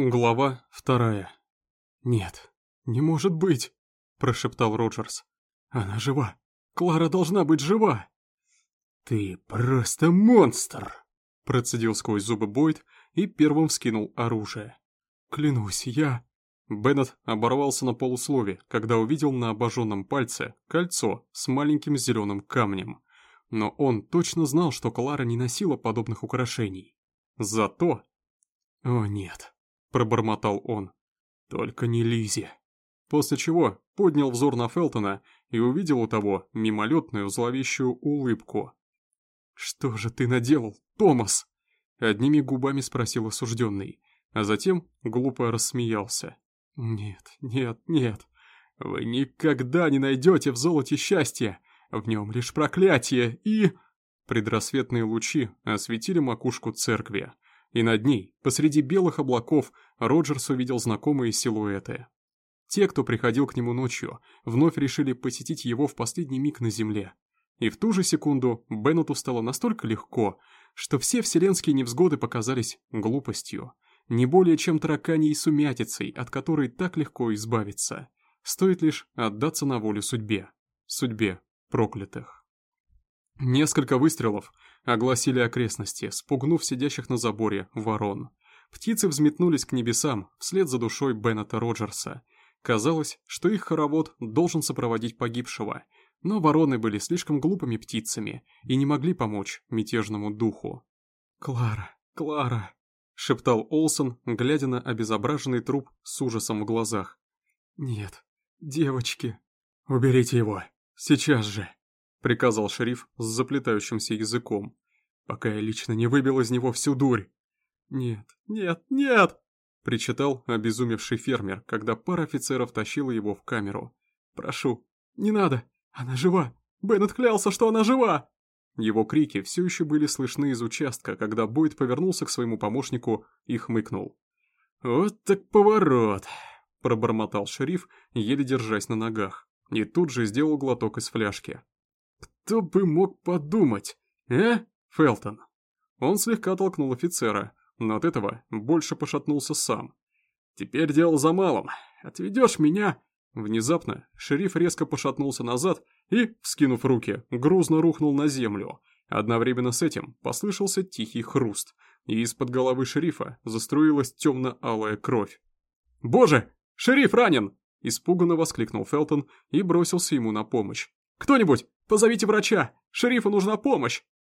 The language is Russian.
Глава вторая. «Нет, не может быть!» – прошептал Роджерс. «Она жива! Клара должна быть жива!» «Ты просто монстр!» – процедил сквозь зубы Бойд и первым вскинул оружие. «Клянусь, я...» Беннет оборвался на полуслове, когда увидел на обожженном пальце кольцо с маленьким зеленым камнем. Но он точно знал, что Клара не носила подобных украшений. Зато... О нет, пробормотал он. Только не Лизи. После чего поднял взор на Фелтона и увидел у того мимолетную зловещую улыбку. «Что же ты наделал, Томас?» Одними губами спросил осужденный, а затем глупо рассмеялся. «Нет, нет, нет, вы никогда не найдете в золоте счастья, в нем лишь проклятие и...» Предрассветные лучи осветили макушку церкви, и над ней, посреди белых облаков, Роджерс увидел знакомые силуэты. Те, кто приходил к нему ночью, вновь решили посетить его в последний миг на земле. И в ту же секунду Беннету стало настолько легко, что все вселенские невзгоды показались глупостью, не более чем тараканьей сумятицей, от которой так легко избавиться. Стоит лишь отдаться на волю судьбе, судьбе проклятых. Несколько выстрелов, огласили окрестности, спугнув сидящих на заборе ворон. Птицы взметнулись к небесам вслед за душой Беннета Роджерса. Казалось, что их хоровод должен сопроводить погибшего, но вороны были слишком глупыми птицами и не могли помочь мятежному духу. «Клара, Клара!» — шептал Олсон, глядя на обезображенный труп с ужасом в глазах. «Нет, девочки, уберите его, сейчас же!» — приказал шериф с заплетающимся языком, пока я лично не выбил из него всю дурь. «Нет, нет, нет!» — причитал обезумевший фермер, когда пара офицеров тащила его в камеру. «Прошу, не надо! Она жива! Беннет клялся, что она жива!» Его крики все еще были слышны из участка, когда Бойд повернулся к своему помощнику и хмыкнул. «Вот так поворот!» — пробормотал шериф, еле держась на ногах, и тут же сделал глоток из фляжки. Кто бы мог подумать, э, Фелтон? Он слегка толкнул офицера, но от этого больше пошатнулся сам. Теперь дело за малым. Отведешь меня? Внезапно шериф резко пошатнулся назад и, вскинув руки, грузно рухнул на землю. Одновременно с этим послышался тихий хруст, и из-под головы шерифа заструилась темно-алая кровь. «Боже! Шериф ранен!» – испуганно воскликнул Фелтон и бросился ему на помощь. «Кто-нибудь, позовите врача! Шерифу нужна помощь!»